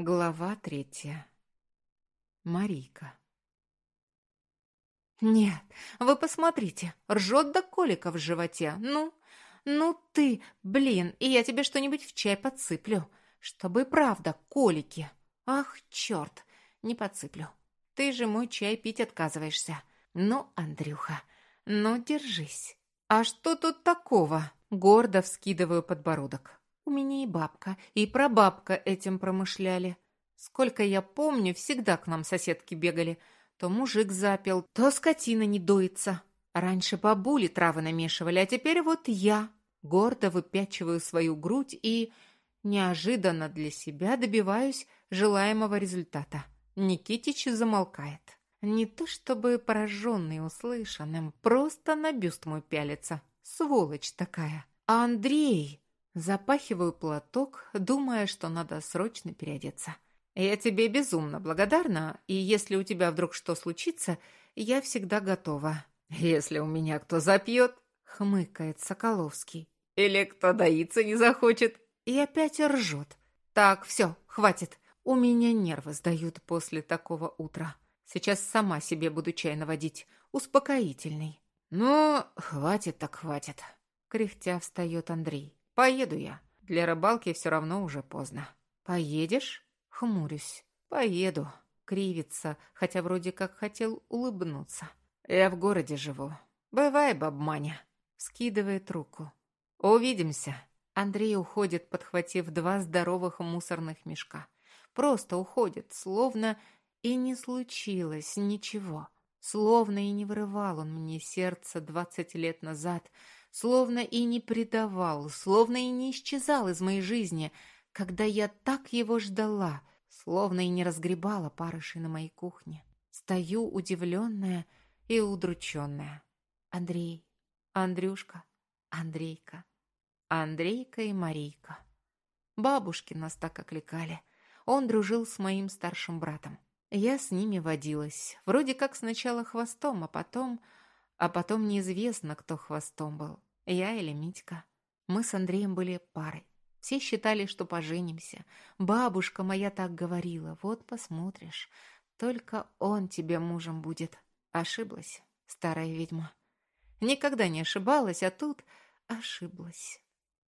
Глава третья. Марийка. «Нет, вы посмотрите, ржет до колика в животе. Ну, ну ты, блин, и я тебе что-нибудь в чай подсыплю, чтобы правда колики. Ах, черт, не подсыплю. Ты же мой чай пить отказываешься. Ну, Андрюха, ну держись. А что тут такого?» Гордо вскидываю подбородок. У меня и бабка, и прабабка этим промышляли. Сколько я помню, всегда к нам соседки бегали. То мужик запел, то скотина не доится. Раньше бабули травы намешивали, а теперь вот я. Гордо выпячиваю свою грудь и неожиданно для себя добиваюсь желаемого результата. Никитич замолкает. Не то чтобы пораженный услышанным, просто на бюст мой пялится. Сволочь такая. А Андрей... Запахиваю платок, думая, что надо срочно переодеться. Я тебе безумно благодарна, и если у тебя вдруг что случится, я всегда готова. Если у меня кто запьет, хмыкает Соколовский. Или кто доиться не захочет. И опять ржет. Так, все, хватит. У меня нервы сдают после такого утра. Сейчас сама себе буду чай наводить. Успокоительный. Ну, хватит так хватит. Кряхтя встает Андрей. Поеду я. Для рыбалки все равно уже поздно. Поедешь? Хмурюсь. Поеду. Кривится, хотя вроде как хотел улыбнуться. Я в городе живу. Бывай, бабманя. Скидывает руку. Увидимся. Андрей уходит, подхватив два здоровых мусорных мешка. Просто уходит, словно и не случилось ничего. Словно и не вырывал он мне сердце двадцать лет назад, словно и не предавал, словно и не исчезал из моей жизни, когда я так его ждала, словно и не разгребала парыши на моей кухне. Стою удивленная и удрученная. Андрей, Андрюшка, Андрейка, Андрейка и Марийка. Бабушки нас так окликали. Он дружил с моим старшим братом. Я с ними водилась, вроде как сначала хвостом, а потом а потом неизвестно, кто хвостом был, я или Митька. Мы с Андреем были парой. Все считали, что поженимся. Бабушка моя так говорила. Вот посмотришь, только он тебе мужем будет. Ошиблась, старая ведьма. Никогда не ошибалась, а тут ошиблась.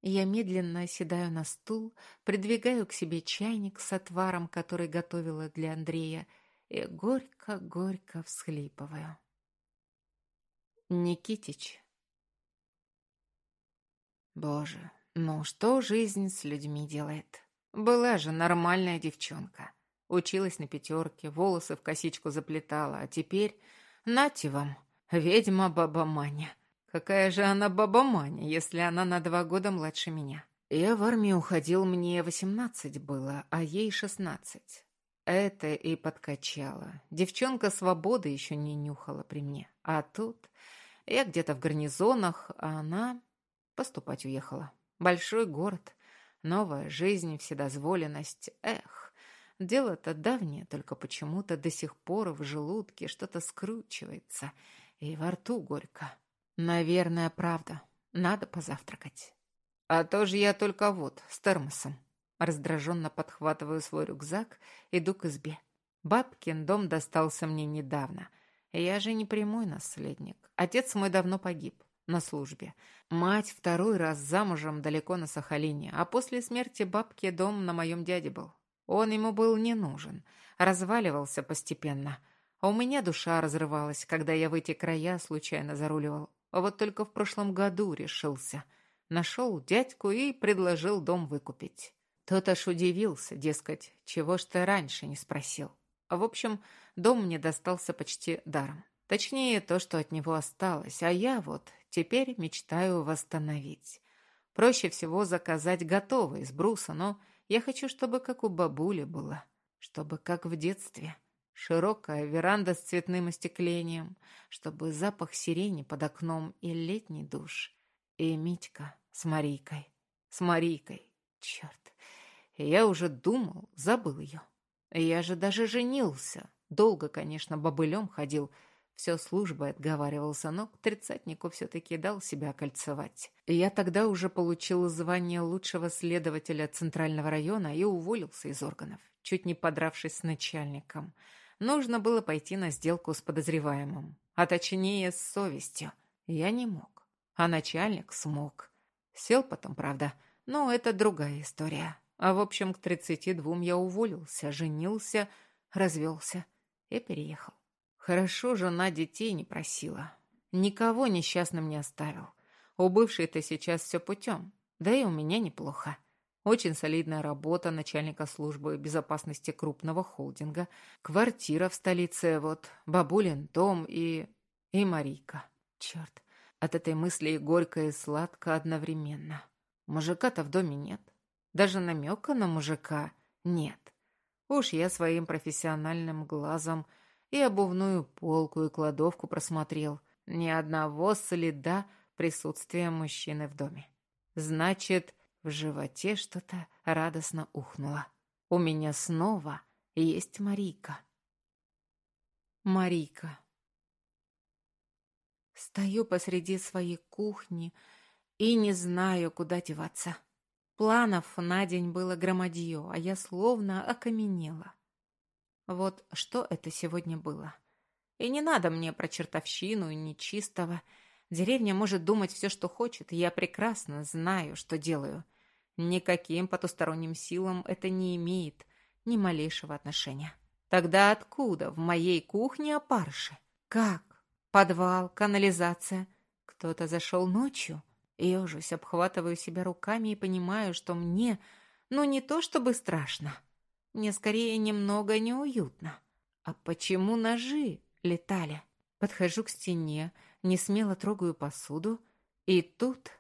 Я медленно оседаю на стул, придвигаю к себе чайник с отваром, который готовила для Андрея, и горько-горько всхлипываю. Никитич. Боже, ну что жизнь с людьми делает? Была же нормальная девчонка. Училась на пятерке, волосы в косичку заплетала, а теперь, нате вам, ведьма-баба Маня. Какая же она баба Маня, если она на два года младше меня? Я в армию уходил, мне восемнадцать было, а ей шестнадцать. Это и подкачало. Девчонка свободы еще не нюхала при мне. А тут я где-то в гарнизонах, а она поступать уехала. Большой город, новая жизнь, вседозволенность. Эх, дело-то давнее, только почему-то до сих пор в желудке что-то скручивается, и во рту горько. Наверное, правда. Надо позавтракать. А то же я только вот, с термосом. Раздраженно подхватываю свой рюкзак, иду к избе. Бабкин дом достался мне недавно — я же не прямой наследник. Отец мой давно погиб на службе. Мать второй раз замужем далеко на Сахалине, а после смерти бабки дом на моем дяде был. Он ему был не нужен, разваливался постепенно. А у меня душа разрывалась, когда я в эти края случайно заруливал. А вот только в прошлом году решился. Нашел дядьку и предложил дом выкупить. Тот аж удивился, дескать, чего ж ты раньше не спросил. В общем, дом мне достался почти даром. Точнее, то, что от него осталось, а я вот теперь мечтаю восстановить. Проще всего заказать готовый из бруса, но я хочу, чтобы как у бабули было, чтобы как в детстве. Широкая веранда с цветным остеклением, чтобы запах сирени под окном и летний душ. И Митька с Марийкой. С Марийкой. Черт. Я уже думал, забыл ее. Я же даже женился. Долго, конечно, бобылем ходил. Все службой отговаривался, но к тридцатнику все-таки дал себя кольцевать. Я тогда уже получил звание лучшего следователя Центрального района и уволился из органов, чуть не подравшись с начальником. Нужно было пойти на сделку с подозреваемым, а точнее с совестью. Я не мог, а начальник смог. Сел потом, правда, но это другая история. А в общем, к тридцати двум я уволился, женился, развелся и переехал. Хорошо, жена детей не просила. Никого несчастным не оставил. У бывшей-то сейчас все путем. Да и у меня неплохо. Очень солидная работа начальника службы безопасности крупного холдинга. Квартира в столице, вот, бабулин дом и... и Марийка. Черт, от этой мысли и горько, и сладко одновременно. Мужика-то в доме нет. Даже намека на мужика нет. Уж я своим профессиональным глазом и обувную полку, и кладовку просмотрел. Ни одного следа присутствия мужчины в доме. Значит, в животе что-то радостно ухнуло. У меня снова есть Марийка. Марийка. Стою посреди своей кухни и не знаю, куда деваться. Планов на день было громадье, а я словно окаменела. Вот что это сегодня было. И не надо мне про чертовщину и нечистого. Деревня может думать все, что хочет, я прекрасно знаю, что делаю. Никаким потусторонним силам это не имеет ни малейшего отношения. Тогда откуда в моей кухне опарыши? Как? Подвал, канализация. Кто-то зашел ночью? Ежусь, обхватываю себя руками и понимаю, что мне, ну не то чтобы страшно, мне скорее немного неуютно. А почему ножи летали? Подхожу к стене, не смело трогаю посуду, и тут